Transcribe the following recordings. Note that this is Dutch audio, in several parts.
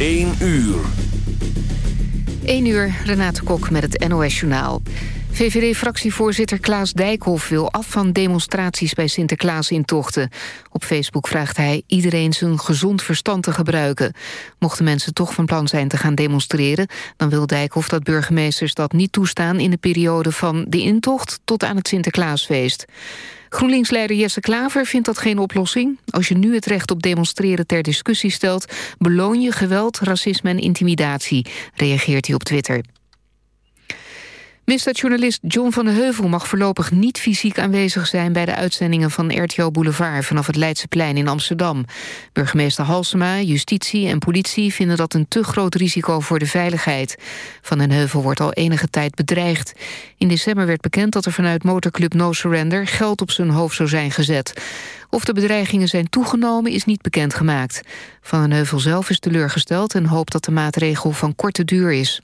1 uur. 1 uur, Renate Kok met het NOS Journaal. VVD-fractievoorzitter Klaas Dijkhoff wil af van demonstraties bij Sinterklaas-intochten. Op Facebook vraagt hij iedereen zijn gezond verstand te gebruiken. Mochten mensen toch van plan zijn te gaan demonstreren... dan wil Dijkhoff dat burgemeesters dat niet toestaan... in de periode van de intocht tot aan het Sinterklaasfeest. GroenLinks-leider Jesse Klaver vindt dat geen oplossing. Als je nu het recht op demonstreren ter discussie stelt... beloon je geweld, racisme en intimidatie, reageert hij op Twitter. Misdaadjournalist John van de Heuvel mag voorlopig niet fysiek aanwezig zijn... bij de uitzendingen van RTO Boulevard vanaf het Leidseplein in Amsterdam. Burgemeester Halsema, justitie en politie vinden dat een te groot risico voor de veiligheid. Van den Heuvel wordt al enige tijd bedreigd. In december werd bekend dat er vanuit motorclub No Surrender... geld op zijn hoofd zou zijn gezet. Of de bedreigingen zijn toegenomen is niet bekendgemaakt. Van den Heuvel zelf is teleurgesteld en hoopt dat de maatregel van korte duur is.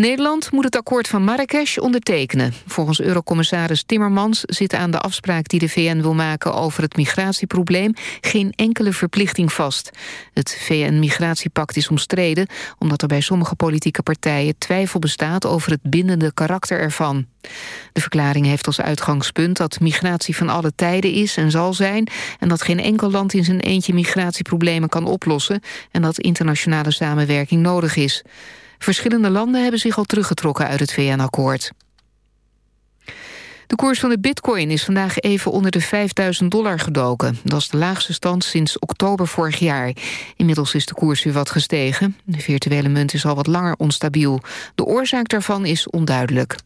Nederland moet het akkoord van Marrakesh ondertekenen. Volgens Eurocommissaris Timmermans zit aan de afspraak die de VN wil maken over het migratieprobleem geen enkele verplichting vast. Het VN-migratiepact is omstreden omdat er bij sommige politieke partijen twijfel bestaat over het bindende karakter ervan. De verklaring heeft als uitgangspunt dat migratie van alle tijden is en zal zijn... en dat geen enkel land in zijn eentje migratieproblemen kan oplossen... en dat internationale samenwerking nodig is. Verschillende landen hebben zich al teruggetrokken uit het VN-akkoord. De koers van de bitcoin is vandaag even onder de 5000 dollar gedoken. Dat is de laagste stand sinds oktober vorig jaar. Inmiddels is de koers weer wat gestegen. De virtuele munt is al wat langer onstabiel. De oorzaak daarvan is onduidelijk.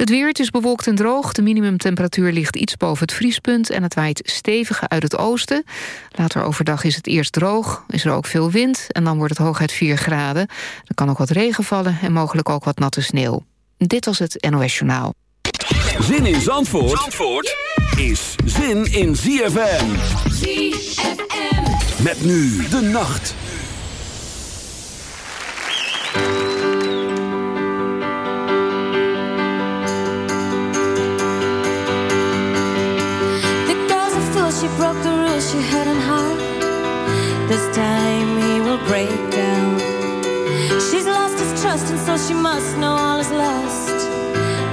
Het weer, het is bewolkt en droog. De minimumtemperatuur ligt iets boven het vriespunt... en het waait stevig uit het oosten. Later overdag is het eerst droog, is er ook veel wind... en dan wordt het hooguit 4 graden. Er kan ook wat regen vallen en mogelijk ook wat natte sneeuw. Dit was het NOS Journaal. Zin in Zandvoort, Zandvoort is zin in ZFM. ZFM. Met nu de nacht. Rules she had in heart. This time he will break down. She's lost his trust, and so she must know all is lost.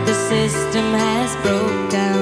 The system has broke down.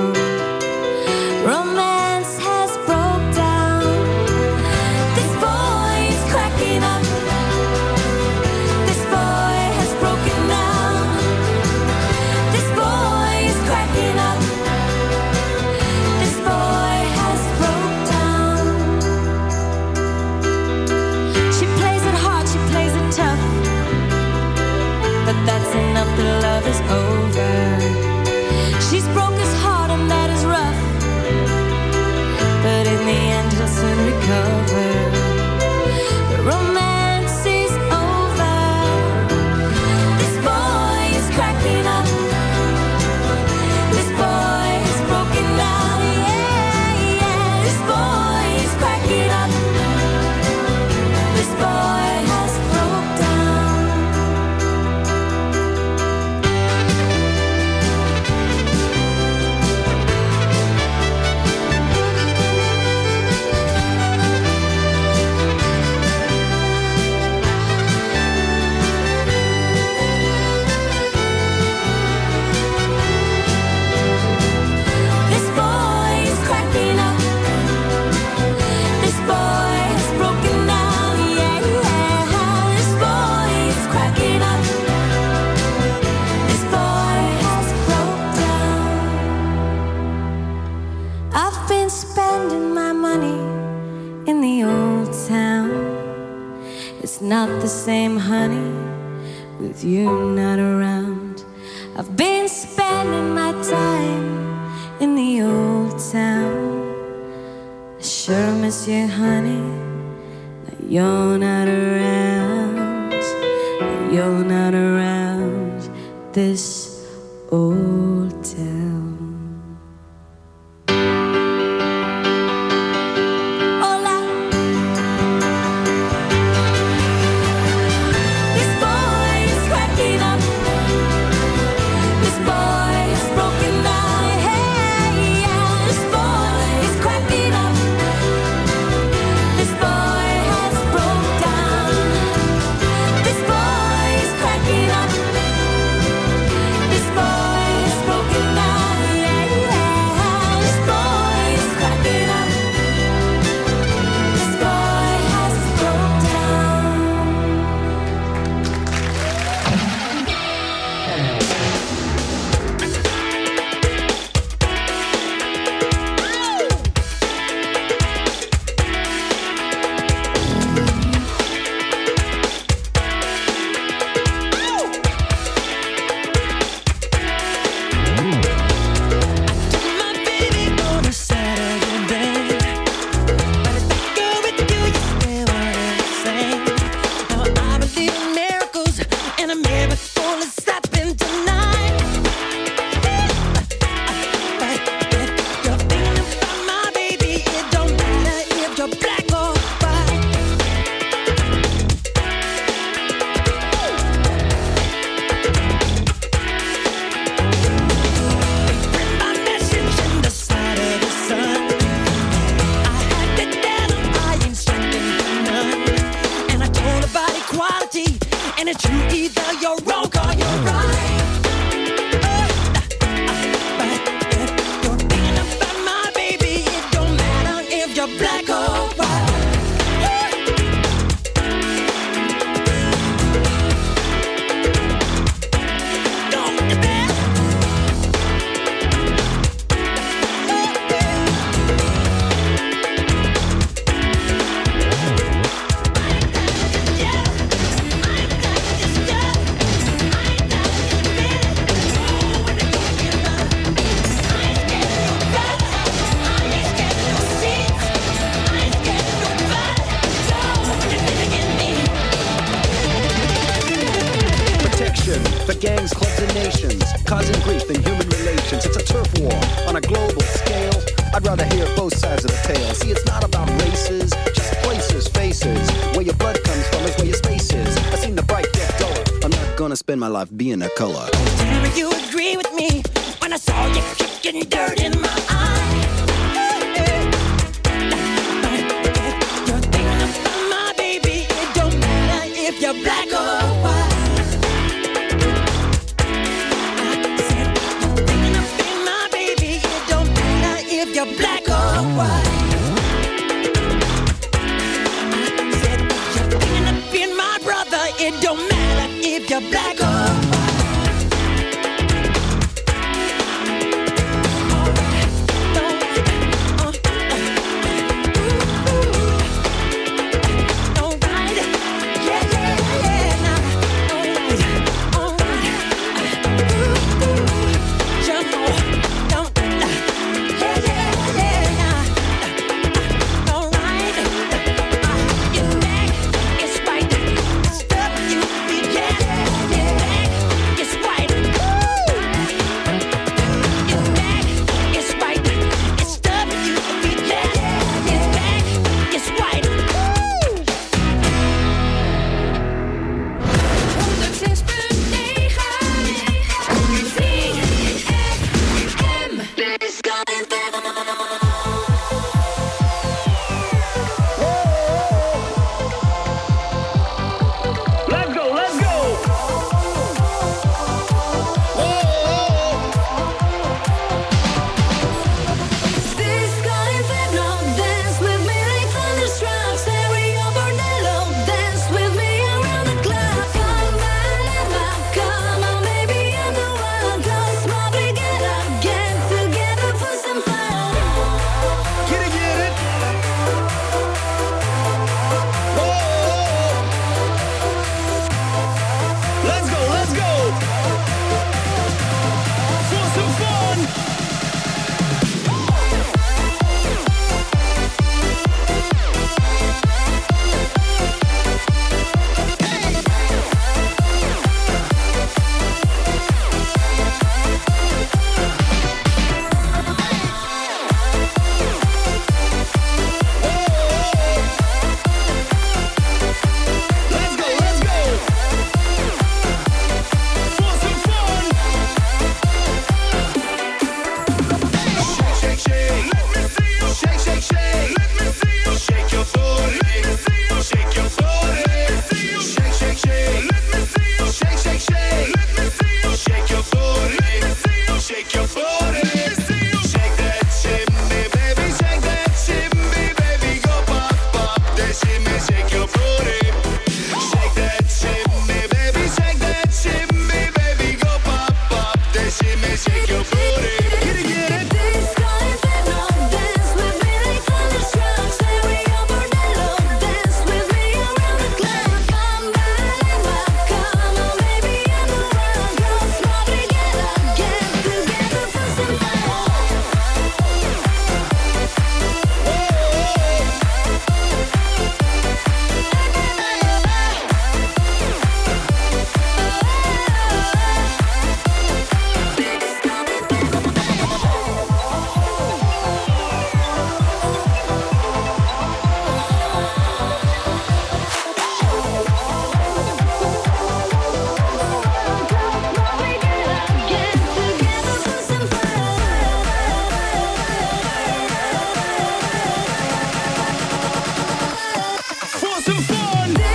some fun.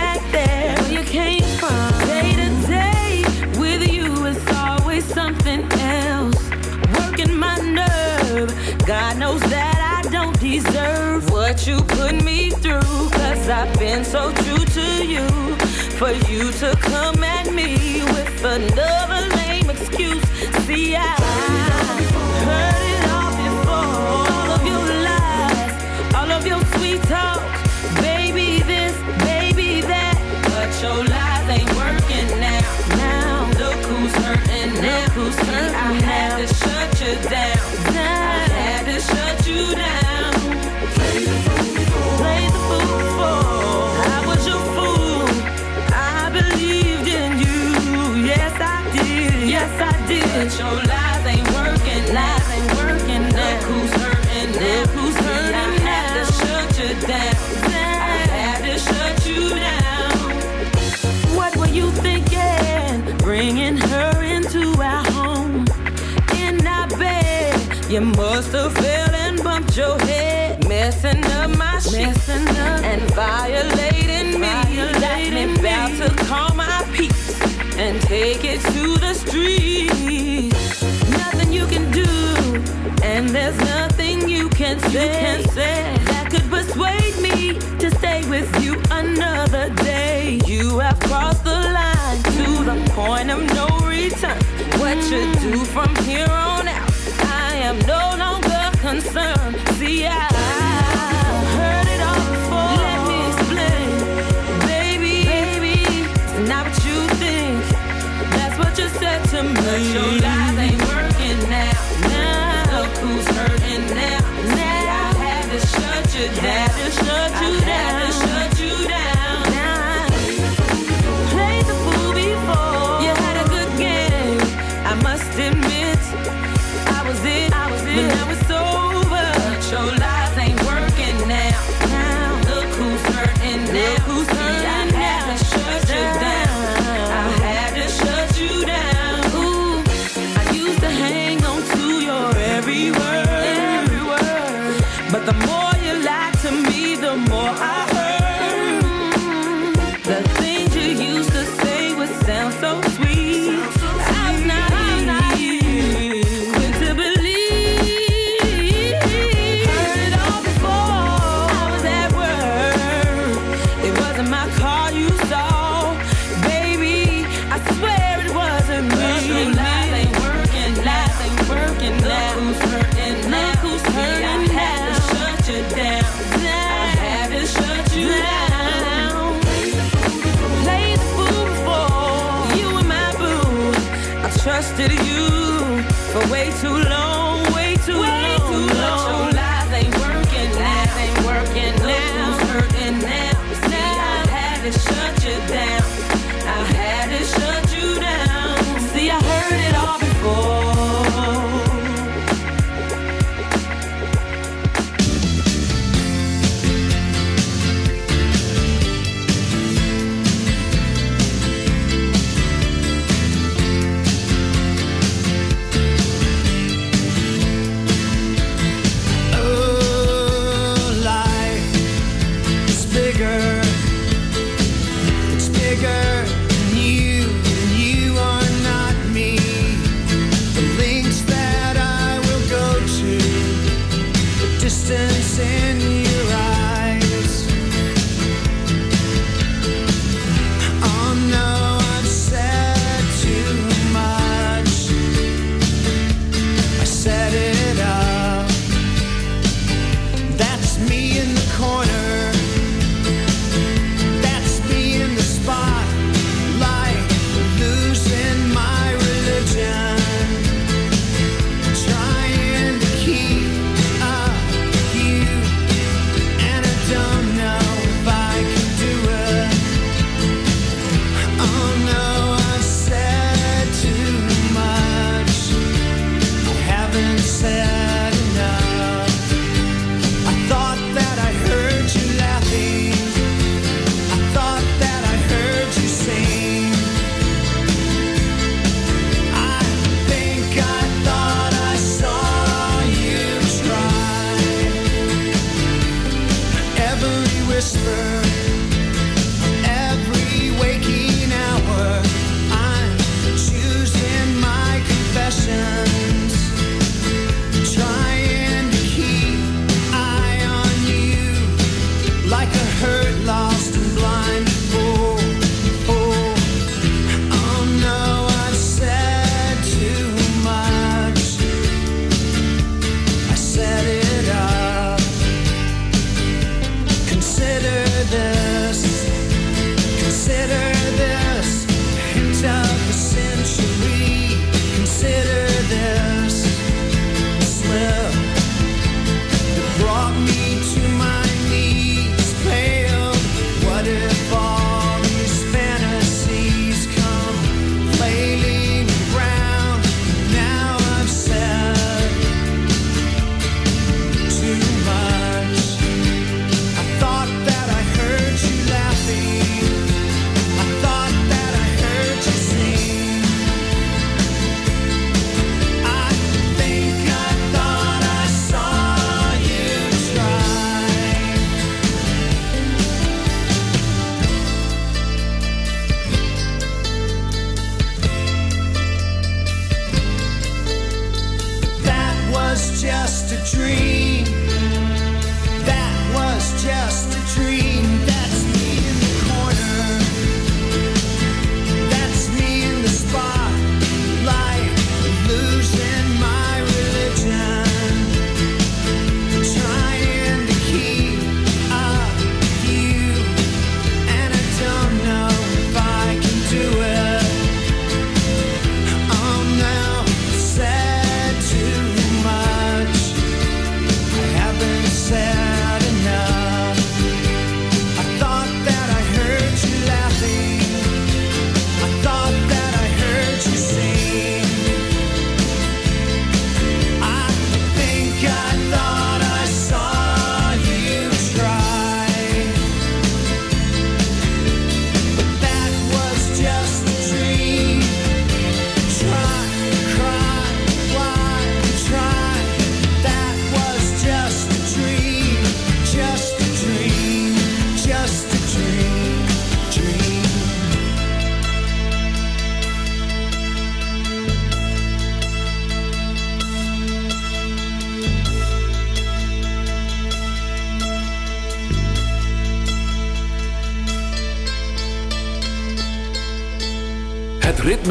God knows that I don't deserve what you put me through. Cause I've been so true to you. For you to come at me with another lame excuse. See, I and violating me. Let me bow to call my peace and take it to the streets. Nothing you can do, and there's nothing you can say, you can say that could persuade me to stay with you another day. You have crossed the line to the point of no return. What you do from here on? 很美。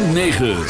9.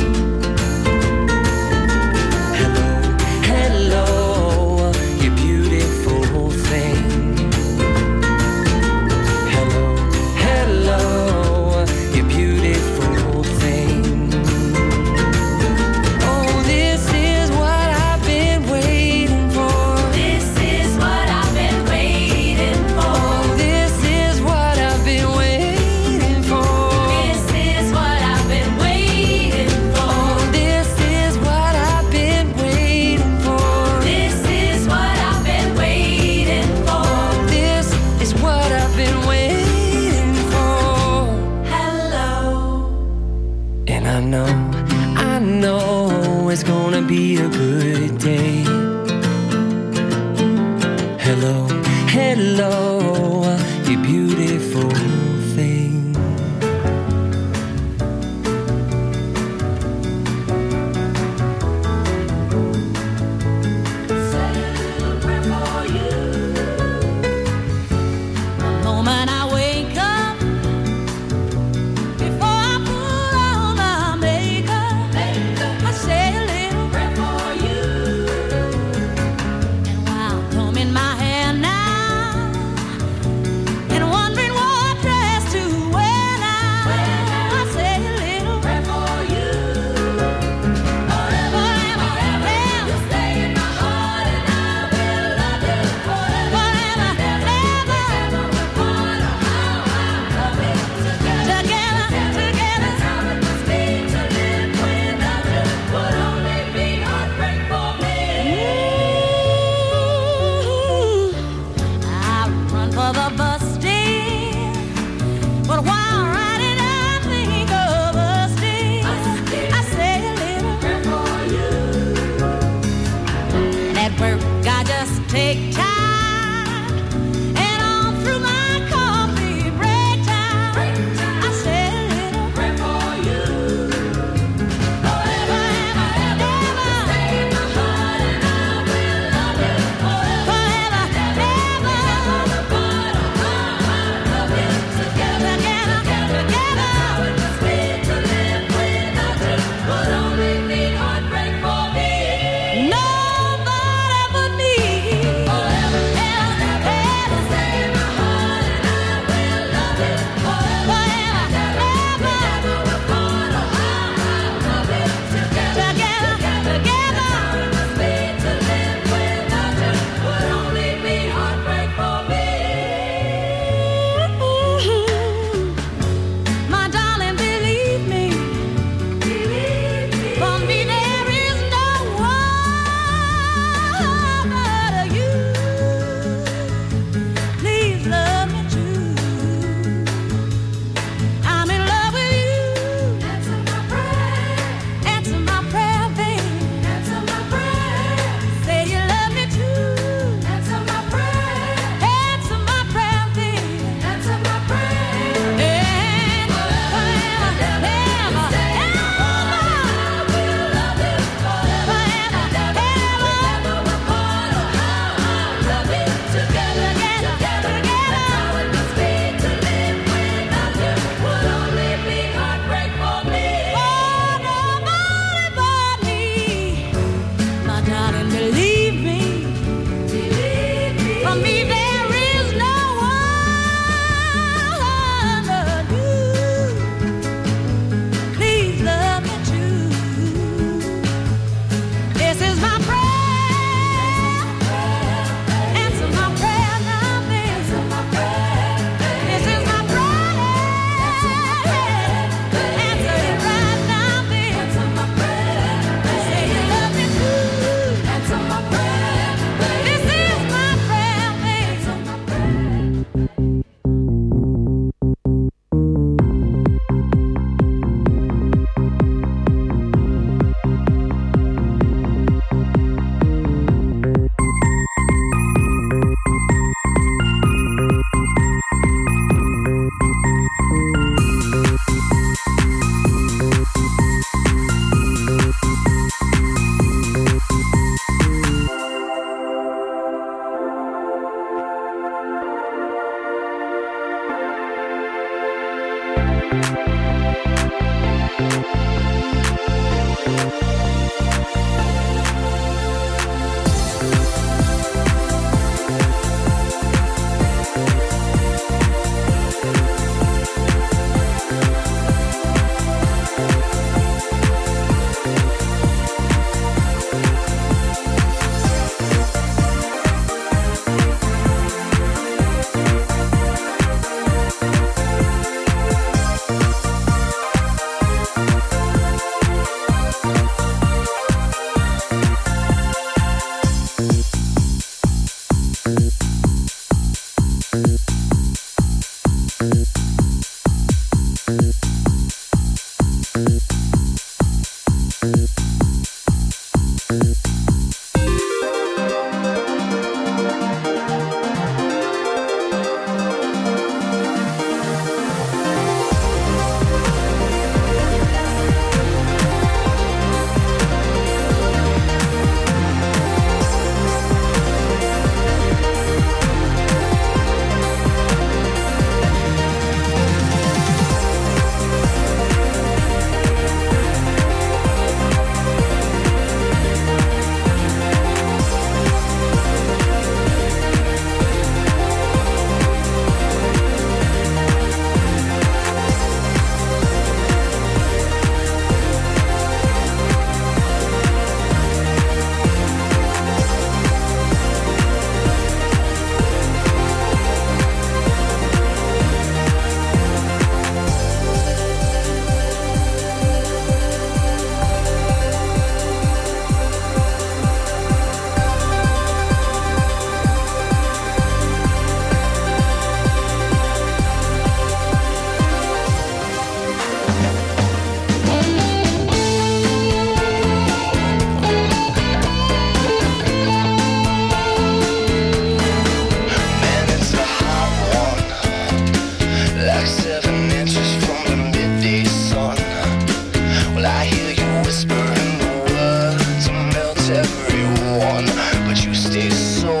one, but you stay so